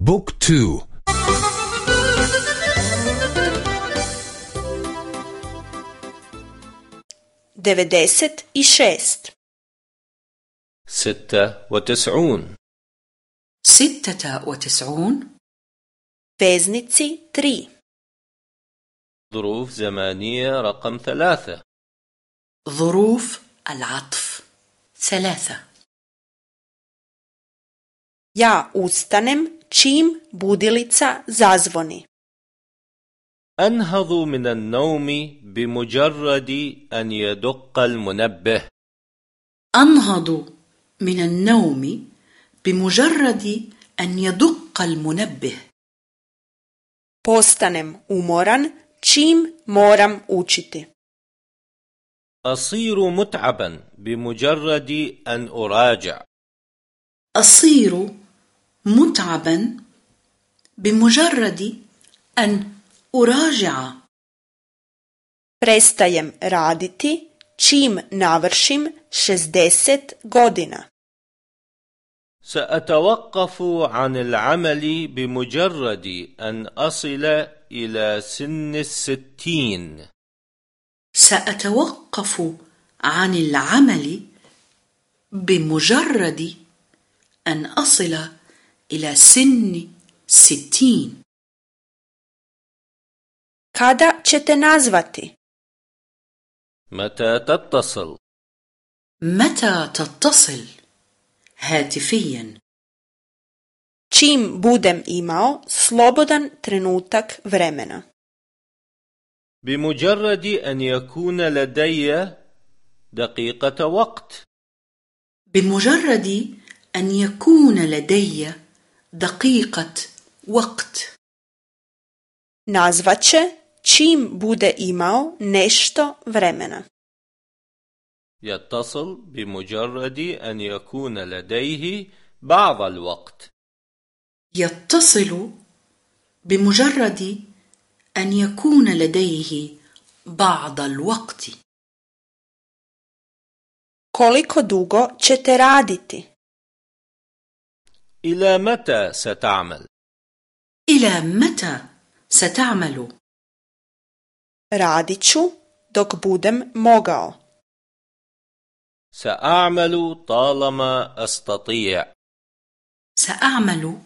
بوك تو. i šest ستة وتسعون. ستة وتسعون. veznici tri ظروف زمانية رقم ثلاثة. ظروف العطف. ثلاثة. Ja ustanem čim budilica zazvoni. أنهض من النوم بمجرد أن يدق المنبه أنهض من النوم بمجرد أن يدق المنبه Postanem umoran čim moram učiti. أصير متعبا بمجرد أن أراجع أصير متعبا بمجرد أن أراجع Prestajem raditi čim navršim 60 godina. سأتوقف عن العمل بمجرد أن أصل إلى سن الستين سأتوقف عن العمل بمجرد أن أصل إلى سن ستين. Kada ćete nazvati? متى تتصل؟ متى تتصل؟ هاتفيا. Čim budem imao slobodan trenutak vremena. بمجرد أن يكون لدي دقيقة وقت. بمجرد أن يكون لدي دقيقة وقت Nazvat će čim bude imao nešto vremena. يتصل بمجرد أن يكون لديه بعض الوقت يتصل بمجرد أن يكون لديه بعض الوقت Koliko dugo ćete raditi? إلى متى ستعمل؟ إلى متى ستعمل؟ Radit ću dok budem mogao. سأعمل طالما أستطيع سأعمل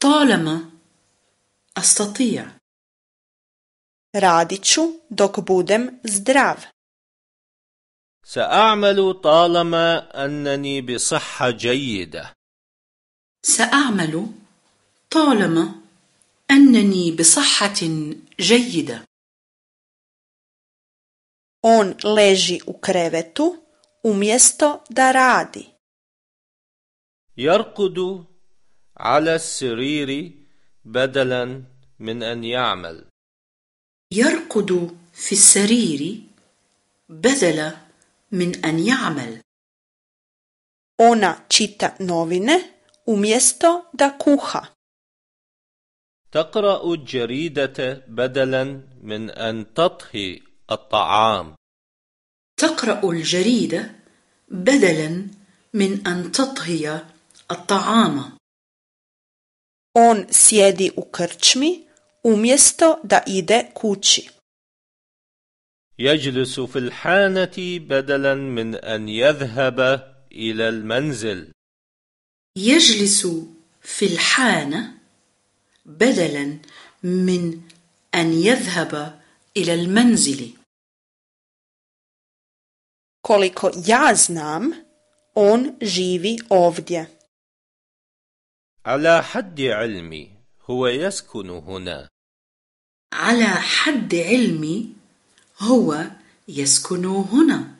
طالما أستطيع Radit ću dok budem zdrav. سأعمل طالما أنني بصحة جيدة سأعمل طالما أنني بصحة جيدة. On leži u krevetu umjesto da radi. يرقد على السرير بدلا من أن يعمل يرقد في السرير بدلا من أن يعمل Ona čita novine umjesto da kuha. تقرأ الجريدة بدلا من أن تطهي الطعام تقرأ الجريدة بدلا من أن تطهي الطعام On sjedi u krčmi umjesto da ide kući. يجلس في الحانة بدلا من أن يذهب إلى المنزل يجلس في الحانة بدلا من أن يذهب إلى المنزل. Koliko ja znam, on živi ovdje. على حد علمي هو يسكن هنا. على حد علمي هو يسكن هنا.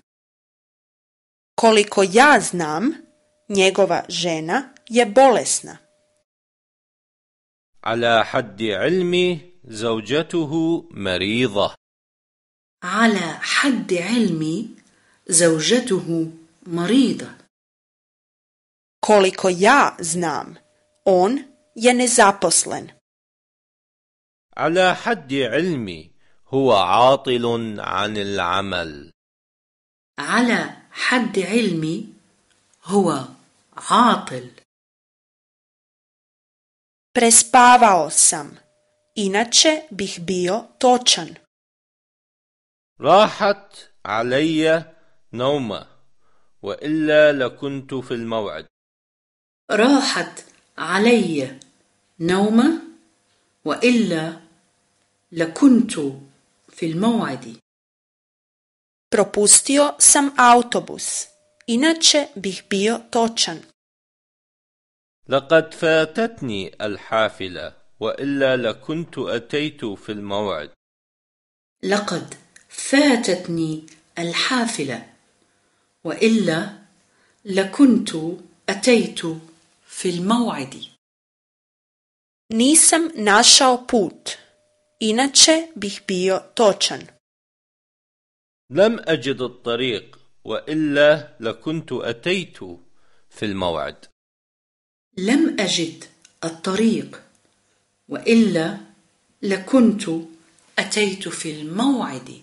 Koliko ja znam, njegova žena je bolesna. على حد علمي زوجته مريضة على حد علمي زوجته مريضة Koliko ja znam, on je nezaposlen. على حد علمي هو عاطل عن العمل على حد علمي هو عاطل. Prespavao sam, inače bih bio točan. راحت علي نومة وإلا لكنت في الموعد. راحت علي نومة وإلا لكنت في الموعد. Propustio sam autobus, inače bih bio točan. لقد فاتتني الحافلة وإلا لكنت أتيت في الموعد لقد فاتتني الحافلة وإلا لكنت أتيت في الموعد Nisam našao put, inače bih bio točan. لم أجد الطريق وإلا لكنت أتيت في الموعد. لم أجد الطريق وإلا لكنت أتيت في الموعد.